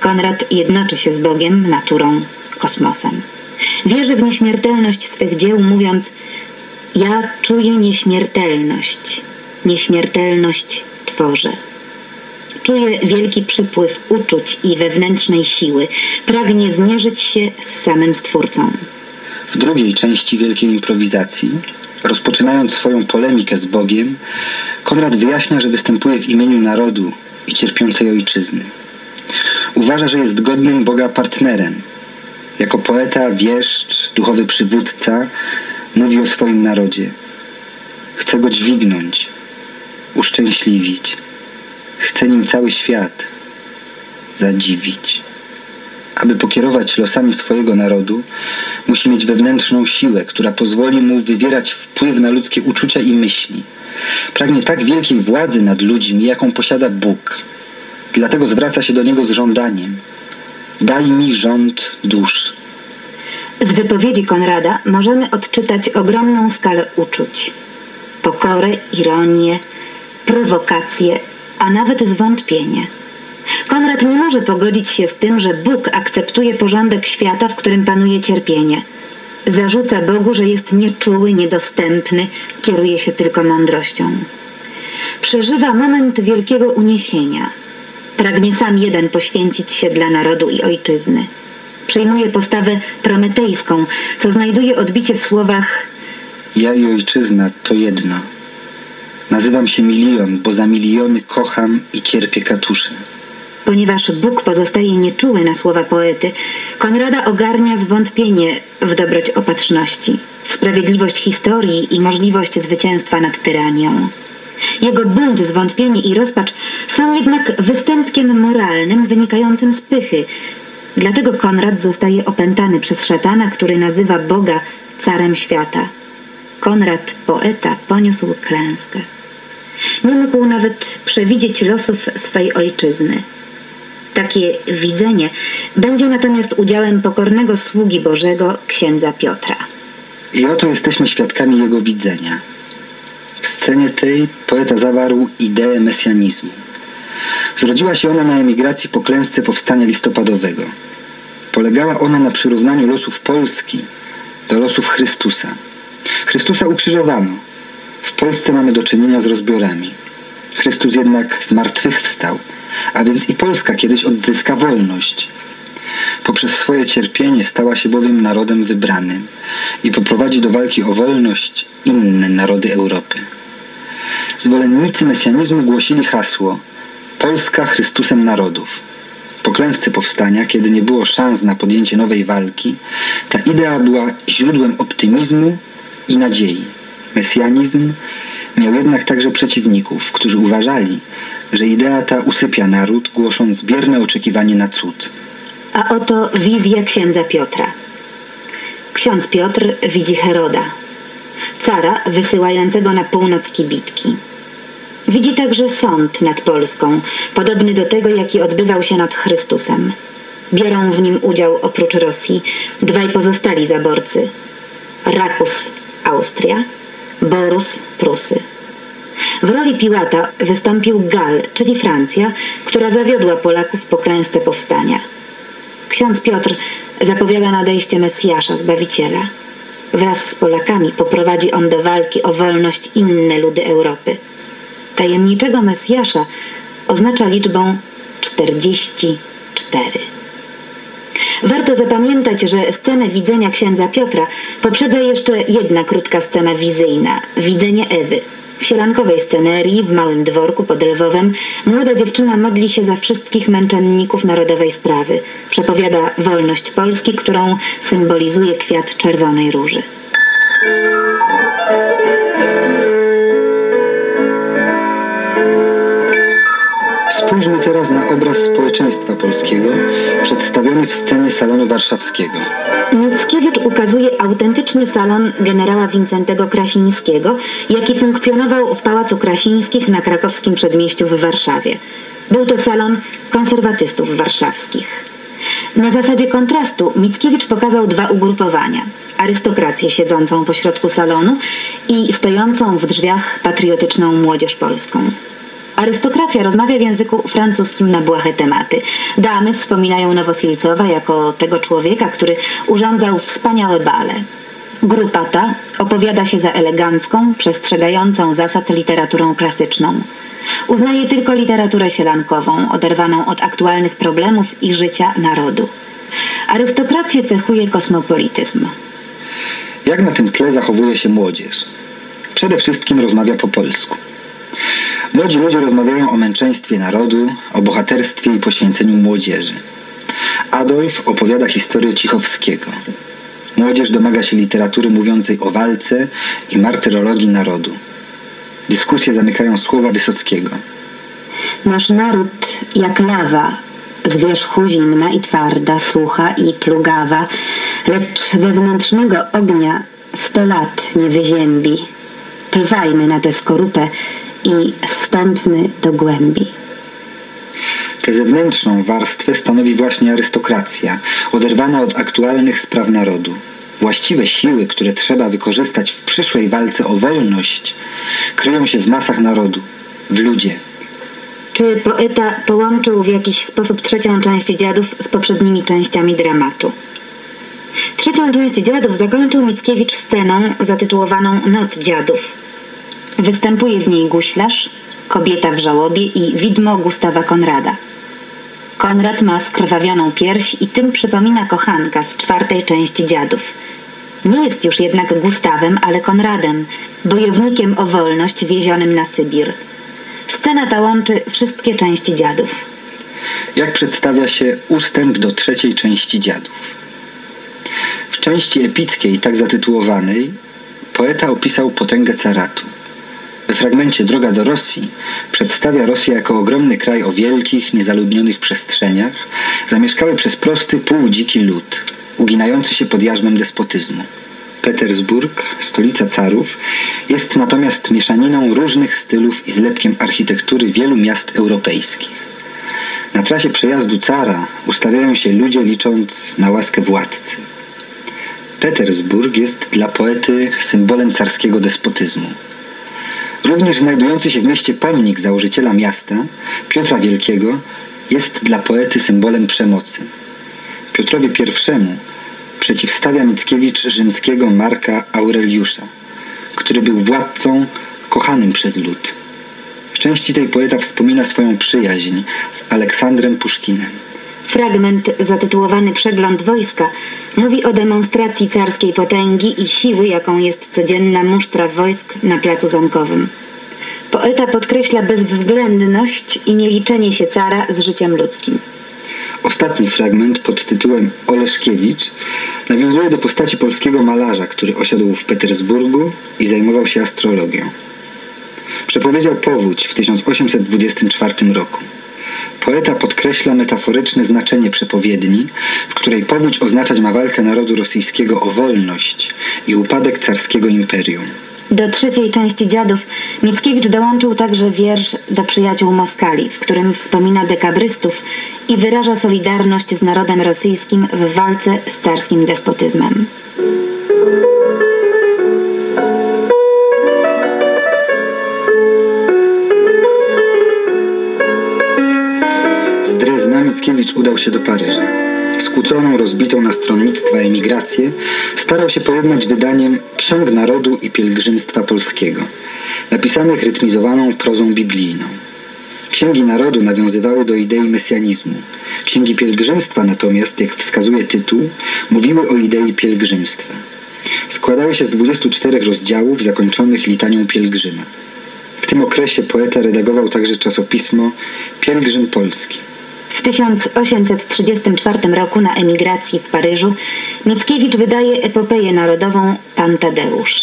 Konrad jednoczy się z Bogiem, naturą, kosmosem. Wierzy w nieśmiertelność swych dzieł, mówiąc: Ja czuję nieśmiertelność, nieśmiertelność tworzę. Czuje wielki przypływ uczuć i wewnętrznej siły. Pragnie zmierzyć się z samym Stwórcą. W drugiej części wielkiej improwizacji, rozpoczynając swoją polemikę z Bogiem, Konrad wyjaśnia, że występuje w imieniu narodu i cierpiącej ojczyzny. Uważa, że jest godnym Boga partnerem. Jako poeta, wieszcz, duchowy przywódca mówi o swoim narodzie. Chce go dźwignąć, uszczęśliwić. Chce nim cały świat zadziwić. Aby pokierować losami swojego narodu, musi mieć wewnętrzną siłę, która pozwoli mu wywierać wpływ na ludzkie uczucia i myśli. Pragnie tak wielkiej władzy nad ludźmi, jaką posiada Bóg. Dlatego zwraca się do niego z żądaniem. Daj mi rząd dusz. Z wypowiedzi Konrada możemy odczytać ogromną skalę uczuć. Pokorę, ironię, prowokację, a nawet zwątpienie. Konrad nie może pogodzić się z tym, że Bóg akceptuje porządek świata, w którym panuje cierpienie. Zarzuca Bogu, że jest nieczuły, niedostępny, kieruje się tylko mądrością. Przeżywa moment wielkiego uniesienia. Pragnie sam jeden poświęcić się dla narodu i ojczyzny. Przyjmuje postawę prometejską, co znajduje odbicie w słowach Ja i ojczyzna to jedno. Nazywam się milion, bo za miliony kocham i cierpię katusze. Ponieważ Bóg pozostaje nieczuły na słowa poety, Konrada ogarnia zwątpienie w dobroć opatrzności, w sprawiedliwość historii i możliwość zwycięstwa nad tyranią. Jego bunt, zwątpienie i rozpacz są jednak występkiem moralnym wynikającym z pychy. Dlatego Konrad zostaje opętany przez szatana, który nazywa Boga carem świata. Konrad, poeta, poniósł klęskę. Nie mógł nawet przewidzieć losów swej ojczyzny. Takie widzenie będzie natomiast udziałem pokornego sługi Bożego, księdza Piotra. I oto jesteśmy świadkami jego widzenia. W scenie tej poeta zawarł ideę mesjanizmu. Zrodziła się ona na emigracji po klęsce powstania listopadowego. Polegała ona na przyrównaniu losów Polski do losów Chrystusa. Chrystusa ukrzyżowano. W Polsce mamy do czynienia z rozbiorami. Chrystus jednak zmartwychwstał, a więc i Polska kiedyś odzyska wolność. Poprzez swoje cierpienie stała się bowiem narodem wybranym i poprowadzi do walki o wolność inne narody Europy. Zwolennicy mesjanizmu głosili hasło Polska Chrystusem narodów. Po klęsce powstania, kiedy nie było szans na podjęcie nowej walki, ta idea była źródłem optymizmu i nadziei. Mesjanizm miał jednak także przeciwników, którzy uważali, że idea ta usypia naród, głosząc bierne oczekiwanie na cud. A oto wizja księdza Piotra. Ksiądz Piotr widzi Heroda, cara wysyłającego na północ kibitki. Widzi także sąd nad Polską, podobny do tego, jaki odbywał się nad Chrystusem. Biorą w nim udział oprócz Rosji dwaj pozostali zaborcy. Rakus, Austria, Borus, Prusy. W roli Piłata wystąpił Gal, czyli Francja, która zawiodła Polaków po klęsce powstania. Ksiądz Piotr zapowiada nadejście Mesjasza, Zbawiciela. Wraz z Polakami poprowadzi on do walki o wolność inne ludy Europy. Tajemniczego Mesjasza oznacza liczbą 44. Warto zapamiętać, że scenę widzenia księdza Piotra poprzedza jeszcze jedna krótka scena wizyjna – widzenie Ewy. W sielankowej scenerii, w małym dworku pod Lwowem, młoda dziewczyna modli się za wszystkich męczenników narodowej sprawy. Przepowiada wolność Polski, którą symbolizuje kwiat czerwonej róży. Spójrzmy teraz na obraz społeczeństwa polskiego przedstawiony w scenie salonu warszawskiego. Mickiewicz ukazuje autentyczny salon generała Wincentego Krasińskiego, jaki funkcjonował w Pałacu Krasińskich na krakowskim przedmieściu w Warszawie. Był to salon konserwatystów warszawskich. Na zasadzie kontrastu Mickiewicz pokazał dwa ugrupowania. Arystokrację siedzącą pośrodku salonu i stojącą w drzwiach patriotyczną młodzież polską. Arystokracja rozmawia w języku francuskim na błahe tematy. Damy wspominają Nowosilcowa jako tego człowieka, który urządzał wspaniałe bale. Grupa ta opowiada się za elegancką, przestrzegającą zasad literaturą klasyczną. Uznaje tylko literaturę sielankową, oderwaną od aktualnych problemów i życia narodu. Arystokrację cechuje kosmopolityzm. Jak na tym tle zachowuje się młodzież? Przede wszystkim rozmawia po polsku. Młodzi ludzie rozmawiają o męczeństwie narodu, o bohaterstwie i poświęceniu młodzieży. Adolf opowiada historię Cichowskiego. Młodzież domaga się literatury mówiącej o walce i martyrologii narodu. Dyskusje zamykają słowa Wysockiego. Nasz naród jak lawa, z wierzchu zimna i twarda, sucha i plugawa, lecz wewnętrznego ognia sto lat nie wyziębi. Plwajmy na tę skorupę i wstąpmy do głębi. Tę zewnętrzną warstwę stanowi właśnie arystokracja, oderwana od aktualnych spraw narodu. Właściwe siły, które trzeba wykorzystać w przyszłej walce o wolność, kryją się w masach narodu, w ludzie. Czy poeta połączył w jakiś sposób trzecią część dziadów z poprzednimi częściami dramatu? Trzecią część dziadów zakończył Mickiewicz sceną zatytułowaną Noc dziadów. Występuje w niej guślarz, kobieta w żałobie i widmo Gustawa Konrada. Konrad ma skrwawioną pierś i tym przypomina kochanka z czwartej części dziadów. Nie jest już jednak Gustawem, ale Konradem, bojownikiem o wolność wiezionym na Sybir. Scena ta łączy wszystkie części dziadów. Jak przedstawia się ustęp do trzeciej części dziadów? W części epickiej, tak zatytułowanej, poeta opisał potęgę caratu. We fragmencie Droga do Rosji przedstawia Rosję jako ogromny kraj o wielkich, niezaludnionych przestrzeniach, zamieszkały przez prosty, półdziki lud, uginający się pod jarzmem despotyzmu. Petersburg, stolica carów, jest natomiast mieszaniną różnych stylów i zlepkiem architektury wielu miast europejskich. Na trasie przejazdu cara ustawiają się ludzie licząc na łaskę władcy. Petersburg jest dla poety symbolem carskiego despotyzmu. Również znajdujący się w mieście pomnik założyciela miasta, Piotra Wielkiego, jest dla poety symbolem przemocy. Piotrowi I przeciwstawia Mickiewicz rzymskiego Marka Aureliusza, który był władcą kochanym przez lud. W części tej poeta wspomina swoją przyjaźń z Aleksandrem Puszkinem. Fragment zatytułowany Przegląd wojska mówi o demonstracji carskiej potęgi i siły, jaką jest codzienna musztra wojsk na placu zamkowym. Poeta podkreśla bezwzględność i nieliczenie się cara z życiem ludzkim. Ostatni fragment pod tytułem Oleszkiewicz nawiązuje do postaci polskiego malarza, który osiadł w Petersburgu i zajmował się astrologią. Przepowiedział powódź w 1824 roku. Poeta podkreśla metaforyczne znaczenie przepowiedni, w której powódź oznaczać ma walkę narodu rosyjskiego o wolność i upadek carskiego imperium. Do trzeciej części Dziadów Mickiewicz dołączył także wiersz do przyjaciół Moskali, w którym wspomina dekabrystów i wyraża solidarność z narodem rosyjskim w walce z carskim despotyzmem. Mickiewicz udał się do Paryża. Skłóconą, rozbitą na stronnictwa emigrację starał się pojednać wydaniem Ksiąg Narodu i Pielgrzymstwa Polskiego, napisanych rytmizowaną prozą biblijną. Księgi Narodu nawiązywały do idei mesjanizmu. Księgi Pielgrzymstwa natomiast, jak wskazuje tytuł, mówiły o idei pielgrzymstwa. Składały się z 24 rozdziałów zakończonych litanią pielgrzyma. W tym okresie poeta redagował także czasopismo Pielgrzym Polski. W 1834 roku na emigracji w Paryżu Mickiewicz wydaje epopeję narodową Pan Tadeusz.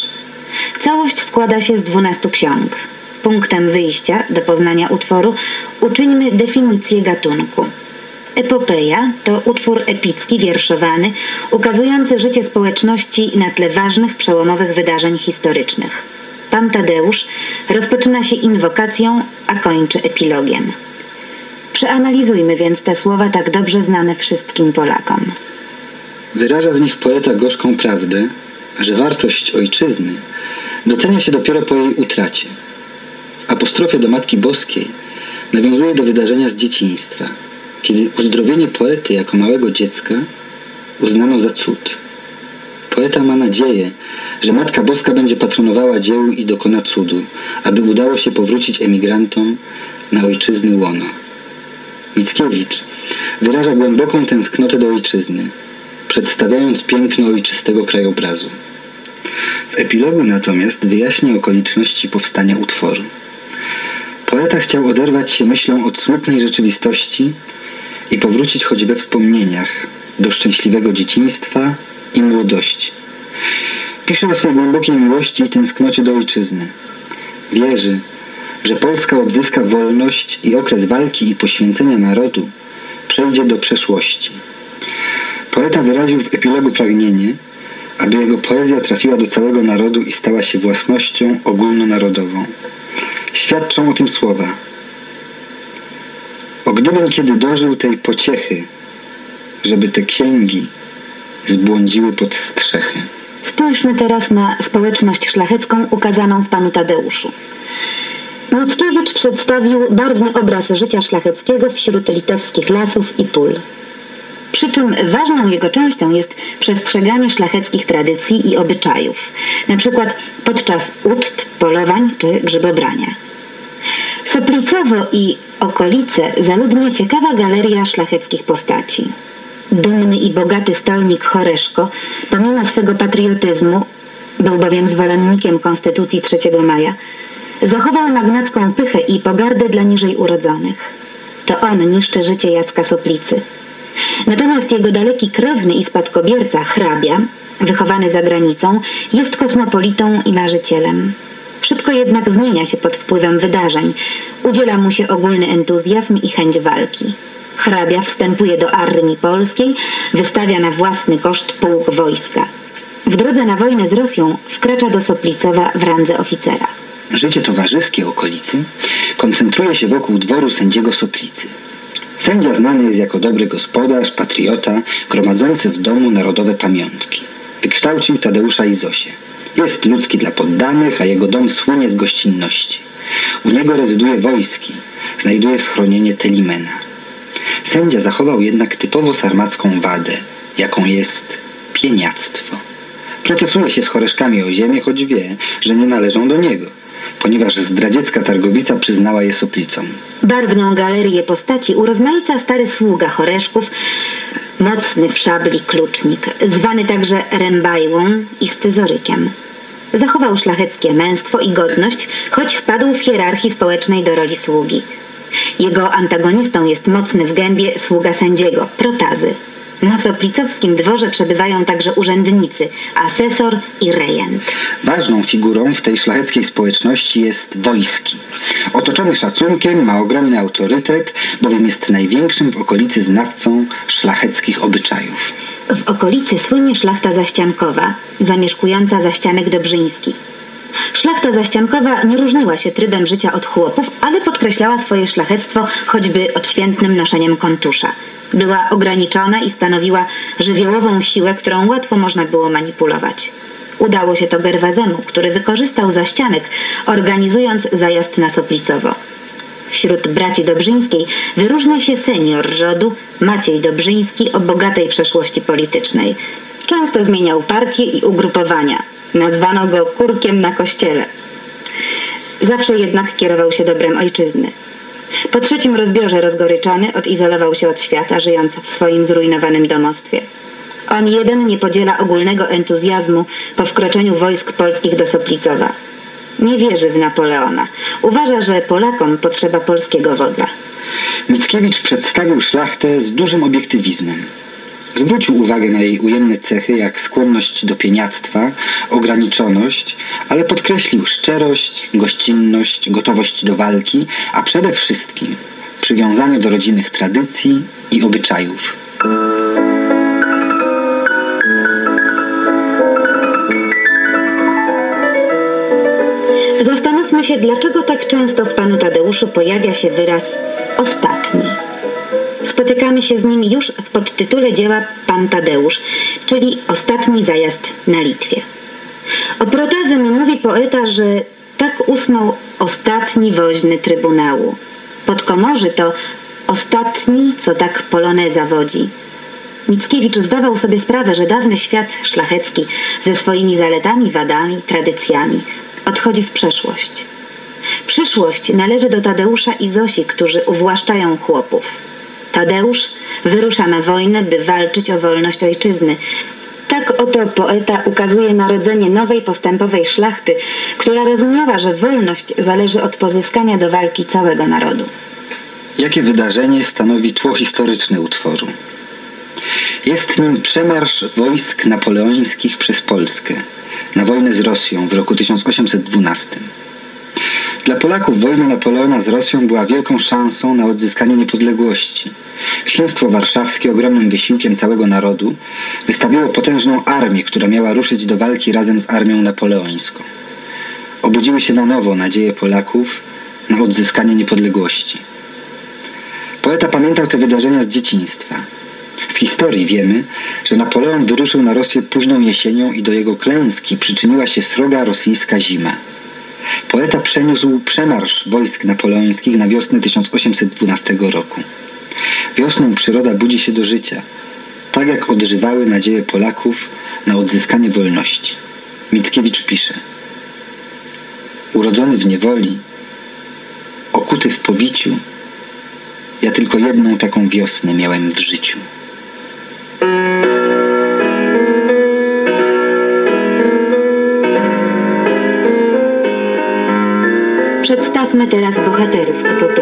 Całość składa się z 12 ksiąg. Punktem wyjścia do poznania utworu uczyńmy definicję gatunku. Epopeja to utwór epicki wierszowany, ukazujący życie społeczności na tle ważnych, przełomowych wydarzeń historycznych. Pan Tadeusz rozpoczyna się inwokacją, a kończy epilogiem. Przeanalizujmy więc te słowa tak dobrze znane wszystkim Polakom. Wyraża w nich poeta gorzką prawdę, że wartość ojczyzny docenia się dopiero po jej utracie. apostrofie do Matki Boskiej nawiązuje do wydarzenia z dzieciństwa, kiedy uzdrowienie poety jako małego dziecka uznano za cud. Poeta ma nadzieję, że Matka Boska będzie patronowała dziełu i dokona cudu, aby udało się powrócić emigrantom na ojczyzny łono. Mickiewicz wyraża głęboką tęsknotę do ojczyzny, przedstawiając piękno ojczystego krajobrazu. W epilogu natomiast wyjaśnia okoliczności powstania utworu. Poeta chciał oderwać się myślą od smutnej rzeczywistości i powrócić choć we wspomnieniach do szczęśliwego dzieciństwa i młodości. Pisze o swej głębokiej miłości i tęsknocie do ojczyzny. Wierzy, że Polska odzyska wolność i okres walki i poświęcenia narodu przejdzie do przeszłości. Poeta wyraził w epilogu pragnienie, aby jego poezja trafiła do całego narodu i stała się własnością ogólnonarodową. Świadczą o tym słowa. O gdybym kiedy dożył tej pociechy, żeby te księgi zbłądziły pod strzechy. Spójrzmy teraz na społeczność szlachecką ukazaną w panu Tadeuszu. Mickiewicz przedstawił barwny obraz życia szlacheckiego wśród litewskich lasów i pól. Przy czym ważną jego częścią jest przestrzeganie szlacheckich tradycji i obyczajów, na przykład podczas uczt, polowań czy grzybobrania. Soplicowo i okolice zaludnia ciekawa galeria szlacheckich postaci. Dumny i bogaty stolnik Choreszko, pomimo swego patriotyzmu, był bowiem zwolennikiem Konstytucji 3 maja, zachował magnacką pychę i pogardę dla niżej urodzonych. To on niszczy życie Jacka Soplicy. Natomiast jego daleki krewny i spadkobierca, hrabia, wychowany za granicą, jest kosmopolitą i marzycielem. Szybko jednak zmienia się pod wpływem wydarzeń. Udziela mu się ogólny entuzjazm i chęć walki. Hrabia wstępuje do armii polskiej, wystawia na własny koszt pułk wojska. W drodze na wojnę z Rosją wkracza do Soplicowa w randze oficera. Życie towarzyskie okolicy koncentruje się wokół dworu sędziego Soplicy. Sędzia znany jest jako dobry gospodarz, patriota, gromadzący w domu narodowe pamiątki. Wykształcił Tadeusza i Zosię. Jest ludzki dla poddanych, a jego dom słynie z gościnności. U niego rezyduje wojski, znajduje schronienie Telimena. Sędzia zachował jednak typowo sarmacką wadę, jaką jest pieniactwo. Protestuje się z choreszkami o ziemię, choć wie, że nie należą do niego, ponieważ zdradziecka targowica przyznała je soplicom. Barwną galerię postaci urozmaica stary sługa Choreszków, mocny w szabli klucznik, zwany także Rębajłą i scyzorykiem. Zachował szlacheckie męstwo i godność, choć spadł w hierarchii społecznej do roli sługi. Jego antagonistą jest mocny w gębie sługa sędziego, protazy. Na soplicowskim dworze przebywają także urzędnicy, asesor i rejent. Ważną figurą w tej szlacheckiej społeczności jest wojski. Otoczony szacunkiem, ma ogromny autorytet, bowiem jest największym w okolicy znawcą szlacheckich obyczajów. W okolicy słynie szlachta zaściankowa, zamieszkująca zaścianek dobrzyński. Szlachta zaściankowa nie różniła się trybem życia od chłopów, ale podkreślała swoje szlachectwo choćby odświętnym noszeniem kontusza. Była ograniczona i stanowiła żywiołową siłę, którą łatwo można było manipulować. Udało się to Gerwazemu, który wykorzystał zaścianek, organizując zajazd na Soplicowo. Wśród braci Dobrzyńskiej wyróżnia się senior rodu Maciej Dobrzyński o bogatej przeszłości politycznej. Często zmieniał partie i ugrupowania. Nazwano go kurkiem na kościele. Zawsze jednak kierował się dobrem ojczyzny. Po trzecim rozbiorze rozgoryczony odizolował się od świata, żyjąc w swoim zrujnowanym domostwie. On jeden nie podziela ogólnego entuzjazmu po wkroczeniu wojsk polskich do Soplicowa. Nie wierzy w Napoleona. Uważa, że Polakom potrzeba polskiego wodza. Mickiewicz przedstawił szlachtę z dużym obiektywizmem. Zwrócił uwagę na jej ujemne cechy, jak skłonność do pieniactwa, ograniczoność, ale podkreślił szczerość, gościnność, gotowość do walki, a przede wszystkim przywiązanie do rodzinnych tradycji i obyczajów. Zastanówmy się, dlaczego tak często w panu Tadeuszu pojawia się wyraz ostatni. Spotykamy się z nim już w podtytule dzieła Pan Tadeusz, czyli Ostatni zajazd na Litwie. O protazem mówi poeta, że Tak usnął ostatni woźny Trybunału. Podkomorzy to ostatni, co tak poloneza wodzi. Mickiewicz zdawał sobie sprawę, że dawny świat szlachecki ze swoimi zaletami, wadami, tradycjami odchodzi w przeszłość. Przyszłość należy do Tadeusza i Zosi, którzy uwłaszczają chłopów. Tadeusz wyrusza na wojnę, by walczyć o wolność ojczyzny. Tak oto poeta ukazuje narodzenie nowej postępowej szlachty, która rozumiała, że wolność zależy od pozyskania do walki całego narodu. Jakie wydarzenie stanowi tło historyczne utworu? Jest nim przemarsz wojsk napoleońskich przez Polskę na wojnę z Rosją w roku 1812. Dla Polaków wojna Napoleona z Rosją była wielką szansą na odzyskanie niepodległości. Księstwo Warszawskie ogromnym wysiłkiem całego narodu wystawiło potężną armię, która miała ruszyć do walki razem z armią napoleońską. Obudziły się na nowo nadzieje Polaków na odzyskanie niepodległości. Poeta pamiętał te wydarzenia z dzieciństwa. Z historii wiemy, że Napoleon wyruszył na Rosję późną jesienią i do jego klęski przyczyniła się sroga rosyjska zima. Poeta przeniósł przemarsz wojsk napoleońskich na wiosnę 1812 roku. Wiosną przyroda budzi się do życia, tak jak odżywały nadzieje Polaków na odzyskanie wolności. Mickiewicz pisze Urodzony w niewoli, okuty w powiciu, ja tylko jedną taką wiosnę miałem w życiu. Przedstawmy teraz bohaterów epopei.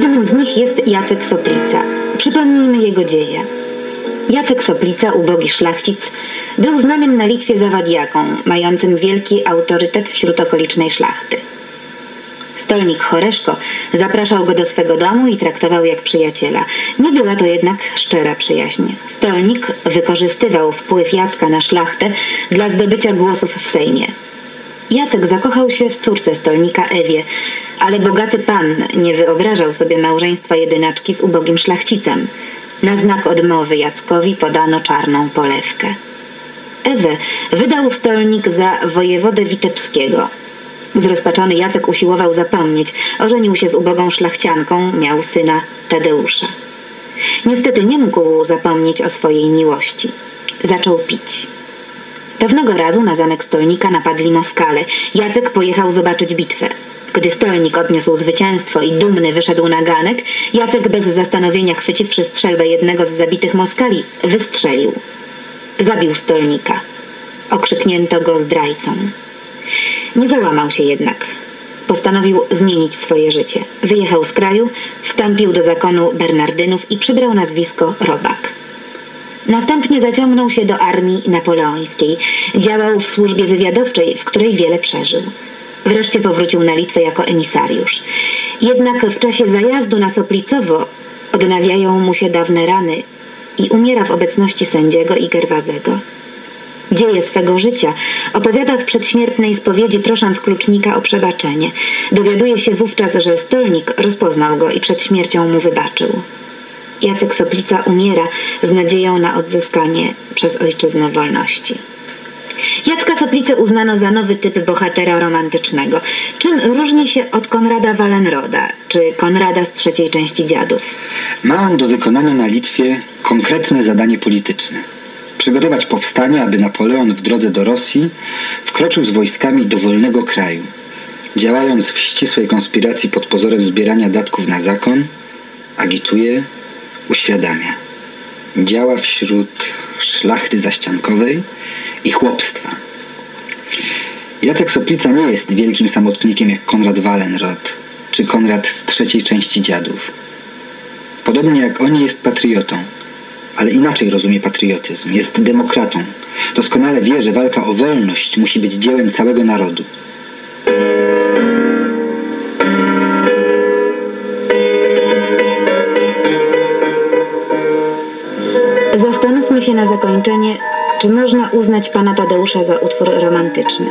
Jednym z nich jest Jacek Soplica. Przypomnijmy jego dzieje. Jacek Soplica, ubogi szlachcic, był znanym na Litwie zawadiaką, mającym wielki autorytet wśród okolicznej szlachty. Stolnik Choreszko zapraszał go do swego domu i traktował jak przyjaciela. Nie była to jednak szczera przyjaźń. Stolnik wykorzystywał wpływ Jacka na szlachtę dla zdobycia głosów w Sejmie. Jacek zakochał się w córce stolnika Ewie, ale bogaty pan nie wyobrażał sobie małżeństwa jedynaczki z ubogim szlachcicem. Na znak odmowy Jackowi podano czarną polewkę. Ewę wydał stolnik za wojewodę witebskiego. Zrozpaczony Jacek usiłował zapomnieć. Ożenił się z ubogą szlachcianką, miał syna Tadeusza. Niestety nie mógł zapomnieć o swojej miłości. Zaczął pić. Pewnego razu na zamek stolnika napadli Moskale. Jacek pojechał zobaczyć bitwę. Gdy stolnik odniósł zwycięstwo i dumny wyszedł na ganek, Jacek bez zastanowienia chwyciwszy strzelbę jednego z zabitych Moskali, wystrzelił. Zabił stolnika. Okrzyknięto go zdrajcą. Nie załamał się jednak. Postanowił zmienić swoje życie. Wyjechał z kraju, wstąpił do zakonu Bernardynów i przybrał nazwisko Robak. Następnie zaciągnął się do armii napoleońskiej. Działał w służbie wywiadowczej, w której wiele przeżył. Wreszcie powrócił na Litwę jako emisariusz. Jednak w czasie zajazdu na Soplicowo odnawiają mu się dawne rany i umiera w obecności sędziego i Gerwazego. Dzieje swego życia opowiada w przedśmiertnej spowiedzi prosząc klucznika o przebaczenie. Dowiaduje się wówczas, że stolnik rozpoznał go i przed śmiercią mu wybaczył. Jacek Soplica umiera z nadzieją na odzyskanie przez ojczyznę wolności. Jacka Soplicę uznano za nowy typ bohatera romantycznego. Czym różni się od Konrada Wallenroda czy Konrada z trzeciej części Dziadów? Ma on do wykonania na Litwie konkretne zadanie polityczne. Przygotować powstanie, aby Napoleon w drodze do Rosji wkroczył z wojskami do wolnego kraju. Działając w ścisłej konspiracji pod pozorem zbierania datków na zakon, agituje, uświadamia. Działa wśród szlachty zaściankowej i chłopstwa. Jacek Soplica nie jest wielkim samotnikiem jak Konrad Wallenrod czy Konrad z trzeciej części Dziadów. Podobnie jak oni jest patriotą, ale inaczej rozumie patriotyzm. Jest demokratą. Doskonale wie, że walka o wolność musi być dziełem całego narodu. Zastanówmy się na zakończenie, czy można uznać pana Tadeusza za utwór romantyczny.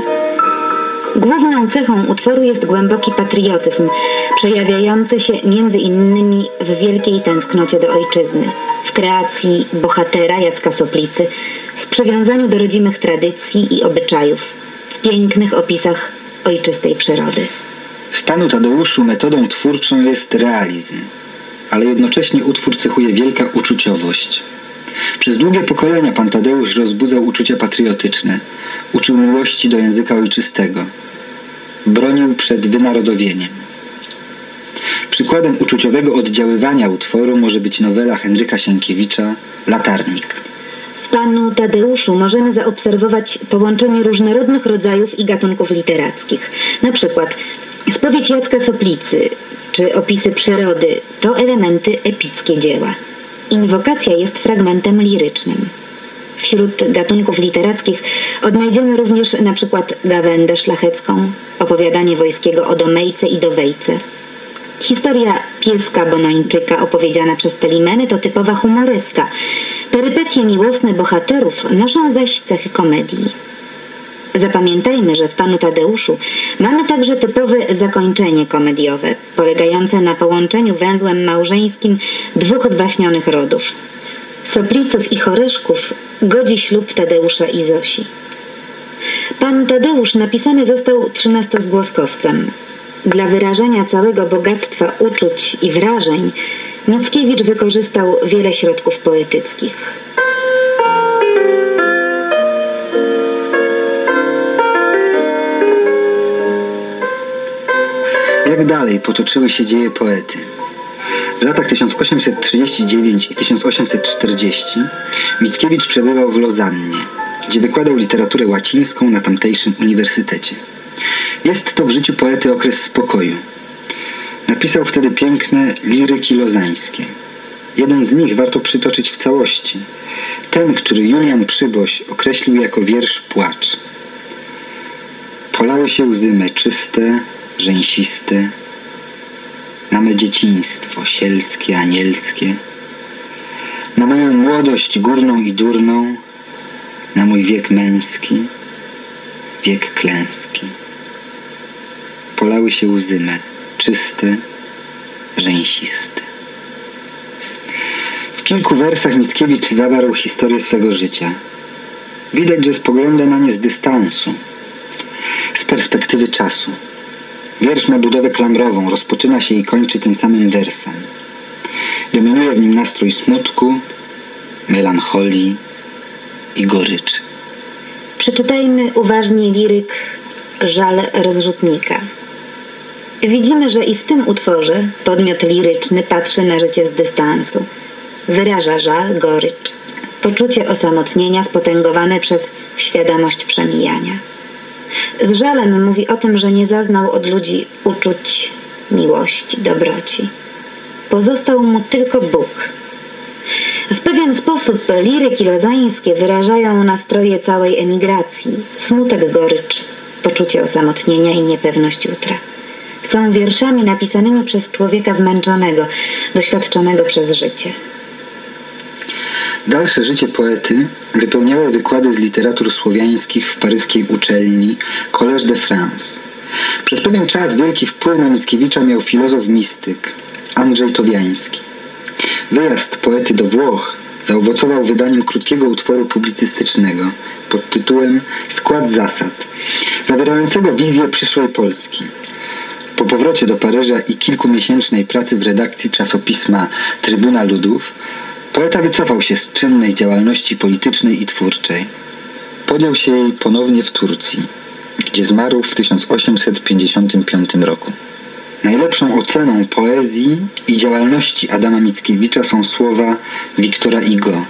Główną cechą utworu jest głęboki patriotyzm, przejawiający się między innymi w wielkiej tęsknocie do ojczyzny, w kreacji bohatera Jacka Soplicy, w przywiązaniu do rodzimych tradycji i obyczajów, w pięknych opisach ojczystej przyrody. W Panu Tadeuszu metodą twórczą jest realizm, ale jednocześnie utwór cechuje wielka uczuciowość. Przez długie pokolenia Pan Tadeusz rozbudzał uczucia patriotyczne, uczył miłości do języka ojczystego, bronił przed wynarodowieniem. Przykładem uczuciowego oddziaływania utworu może być nowela Henryka Sienkiewicza Latarnik. W panu Tadeuszu możemy zaobserwować połączenie różnorodnych rodzajów i gatunków literackich. Na przykład spowiedź Jacka Soplicy czy opisy przyrody to elementy epickie dzieła. Inwokacja jest fragmentem lirycznym. Wśród gatunków literackich odnajdziemy również na przykład gawędę szlachecką, opowiadanie wojskiego o Domejce i Dowejce. Historia pieska Bonończyka opowiedziana przez Telimeny to typowa humoreska. Perypetie miłosne bohaterów noszą zaś cechy komedii. Zapamiętajmy, że w Panu Tadeuszu mamy także typowe zakończenie komediowe, polegające na połączeniu węzłem małżeńskim dwóch zwaśnionych rodów. Sopliców i Choryszków godzi ślub Tadeusza i Zosi. Pan Tadeusz napisany został trzynastozgłoskowcem. Dla wyrażenia całego bogactwa uczuć i wrażeń Mickiewicz wykorzystał wiele środków poetyckich. Jak dalej potoczyły się dzieje poety? W latach 1839 i 1840 Mickiewicz przebywał w Lozannie, gdzie wykładał literaturę łacińską na tamtejszym uniwersytecie. Jest to w życiu poety okres spokoju. Napisał wtedy piękne liryki lozańskie. Jeden z nich warto przytoczyć w całości. Ten, który Julian Przyboś określił jako wiersz płacz. Polały się łzy meczyste, rzęsiste, na me dzieciństwo, sielskie, anielskie, na moją młodość górną i durną, na mój wiek męski, wiek klęski. Polały się łzy me, czyste, rzęsiste. W kilku wersach Mickiewicz zawarł historię swego życia. Widać, że spogląda na nie z dystansu, z perspektywy czasu. Wiersz ma budowę klamrową, rozpoczyna się i kończy tym samym wersem. Dominuje w nim nastrój smutku, melancholii i goryczy. Przeczytajmy uważnie liryk Żal rozrzutnika. Widzimy, że i w tym utworze podmiot liryczny patrzy na życie z dystansu. Wyraża żal, gorycz, poczucie osamotnienia spotęgowane przez świadomość przemijania. Z żalem mówi o tym, że nie zaznał od ludzi uczuć miłości, dobroci. Pozostał mu tylko Bóg. W pewien sposób liryki lozańskie wyrażają nastroje całej emigracji, smutek, gorycz, poczucie osamotnienia i niepewność jutra. Są wierszami napisanymi przez człowieka zmęczonego, doświadczonego przez życie. Dalsze życie poety wypełniały wykłady z literatur słowiańskich w paryskiej uczelni Collège de France. Przez pewien czas wielki wpływ na Mickiewicza miał filozof mistyk Andrzej Towiański. Wyjazd poety do Włoch zaowocował wydaniem krótkiego utworu publicystycznego pod tytułem Skład zasad, zawierającego wizję przyszłej Polski. Po powrocie do Paryża i kilkumiesięcznej pracy w redakcji czasopisma Trybuna Ludów Poeta wycofał się z czynnej działalności politycznej i twórczej. Podjął się jej ponownie w Turcji, gdzie zmarł w 1855 roku. Najlepszą oceną poezji i działalności Adama Mickiewicza są słowa Wiktora Igo.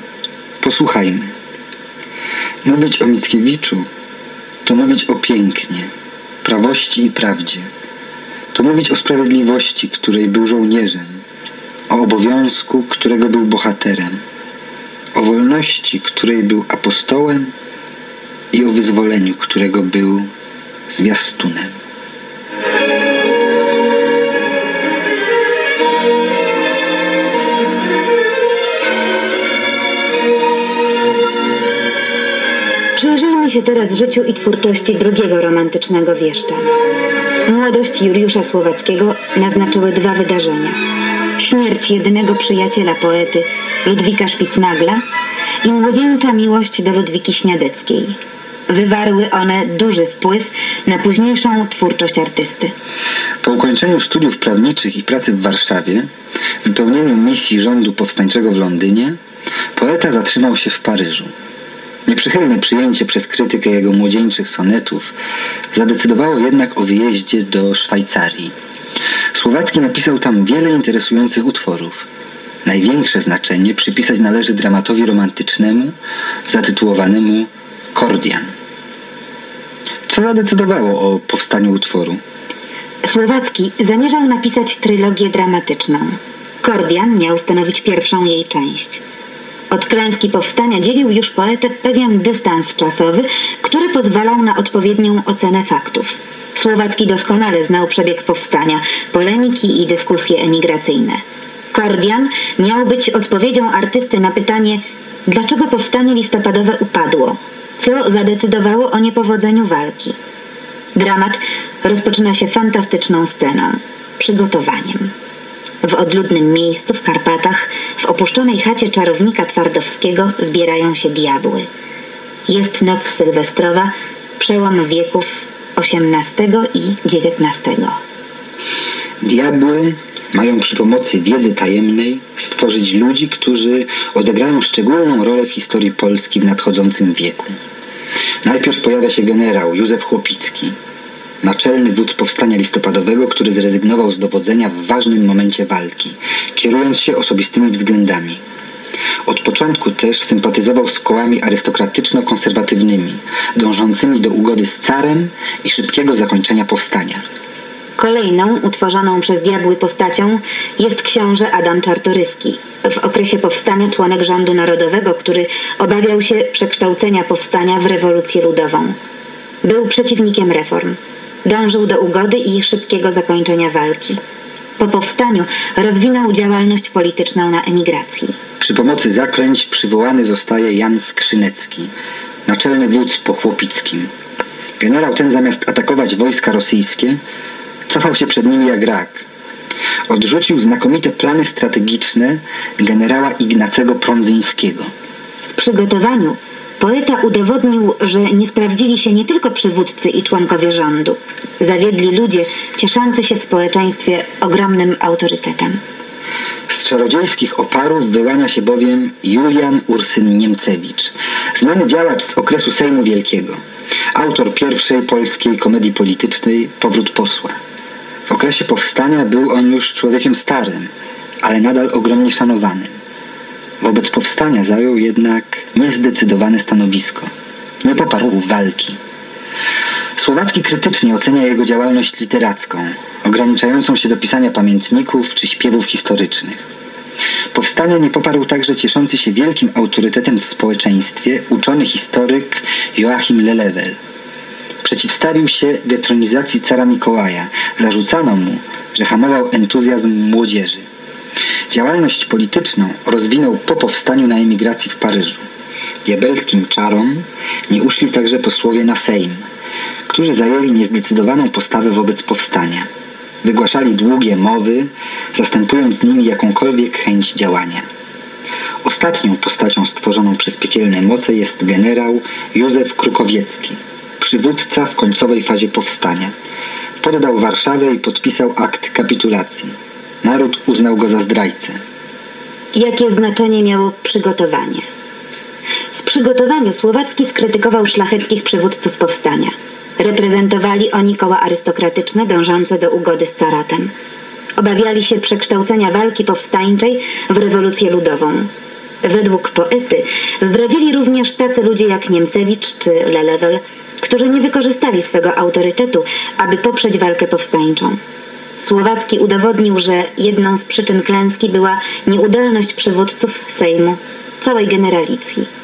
Posłuchajmy. Mówić o Mickiewiczu to mówić o pięknie, prawości i prawdzie. To mówić o sprawiedliwości, której był żołnierzem, o obowiązku, którego był bohaterem, o wolności, której był apostołem i o wyzwoleniu, którego był zwiastunem. Przyjrzyjmy się teraz życiu i twórczości drugiego romantycznego wieszcza. Młodość Juliusza Słowackiego naznaczyły dwa wydarzenia. Śmierć jedynego przyjaciela poety, Ludwika Szpicnagla i młodzieńcza miłość do Ludwiki Śniadeckiej. Wywarły one duży wpływ na późniejszą twórczość artysty. Po ukończeniu studiów prawniczych i pracy w Warszawie, wypełnieniu misji rządu powstańczego w Londynie, poeta zatrzymał się w Paryżu. Nieprzychylne przyjęcie przez krytykę jego młodzieńczych sonetów zadecydowało jednak o wyjeździe do Szwajcarii. Słowacki napisał tam wiele interesujących utworów. Największe znaczenie przypisać należy dramatowi romantycznemu zatytułowanemu Kordian. Co zadecydowało o powstaniu utworu? Słowacki zamierzał napisać trylogię dramatyczną. Kordian miał stanowić pierwszą jej część. Od klęski powstania dzielił już poetę pewien dystans czasowy, który pozwalał na odpowiednią ocenę faktów. Słowacki doskonale znał przebieg powstania, polemiki i dyskusje emigracyjne. Kordian miał być odpowiedzią artysty na pytanie, dlaczego powstanie listopadowe upadło, co zadecydowało o niepowodzeniu walki. Dramat rozpoczyna się fantastyczną sceną przygotowaniem. W odludnym miejscu w Karpatach, w opuszczonej chacie czarownika Twardowskiego zbierają się diabły. Jest noc sylwestrowa, przełom wieków XVIII i XIX. Diabły mają przy pomocy wiedzy tajemnej stworzyć ludzi, którzy odegrają szczególną rolę w historii Polski w nadchodzącym wieku. Najpierw pojawia się generał Józef Chłopicki, naczelny wódz powstania listopadowego, który zrezygnował z dowodzenia w ważnym momencie walki, kierując się osobistymi względami. Od początku też sympatyzował z kołami arystokratyczno-konserwatywnymi, dążącymi do ugody z carem i szybkiego zakończenia powstania. Kolejną utworzoną przez diabły postacią jest książę Adam Czartoryski, w okresie powstania członek rządu narodowego, który obawiał się przekształcenia powstania w rewolucję ludową. Był przeciwnikiem reform. Dążył do ugody i szybkiego zakończenia walki. Po powstaniu rozwinął działalność polityczną na emigracji. Przy pomocy zaklęć przywołany zostaje Jan Skrzynecki, naczelny wódz po Chłopickim. Generał ten zamiast atakować wojska rosyjskie, cofał się przed nimi jak rak. Odrzucił znakomite plany strategiczne generała Ignacego Prądzyńskiego. W przygotowaniu poeta udowodnił, że nie sprawdzili się nie tylko przywódcy i członkowie rządu. Zawiedli ludzie cieszący się w społeczeństwie ogromnym autorytetem. Z czarodziejskich oparów wyłania się bowiem Julian Ursyn Niemcewicz, znany działacz z okresu Sejmu Wielkiego, autor pierwszej polskiej komedii politycznej Powrót posła. W okresie powstania był on już człowiekiem starym, ale nadal ogromnie szanowanym. Wobec powstania zajął jednak niezdecydowane stanowisko. Nie poparł walki. Słowacki krytycznie ocenia jego działalność literacką, ograniczającą się do pisania pamiętników czy śpiewów historycznych. Powstania nie poparł także cieszący się wielkim autorytetem w społeczeństwie uczony historyk Joachim Lelewel. Przeciwstawił się detronizacji cara Mikołaja. Zarzucano mu, że hamował entuzjazm młodzieży. Działalność polityczną rozwinął po powstaniu na emigracji w Paryżu. Diabelskim czarom nie uszli także posłowie na Sejm, którzy zajęli niezdecydowaną postawę wobec powstania. Wygłaszali długie mowy, zastępując nimi jakąkolwiek chęć działania. Ostatnią postacią stworzoną przez piekielne moce jest generał Józef Krukowiecki, przywódca w końcowej fazie powstania. Poddał Warszawę i podpisał akt kapitulacji. Naród uznał go za zdrajcę. Jakie znaczenie miało przygotowanie? W przygotowaniu Słowacki skrytykował szlacheckich przywódców powstania. Reprezentowali oni koła arystokratyczne dążące do ugody z caratem. Obawiali się przekształcenia walki powstańczej w rewolucję ludową. Według poety zdradzili również tacy ludzie jak Niemcewicz czy Lelewel, którzy nie wykorzystali swego autorytetu, aby poprzeć walkę powstańczą. Słowacki udowodnił, że jedną z przyczyn klęski była nieudolność przywódców Sejmu, całej generalicji.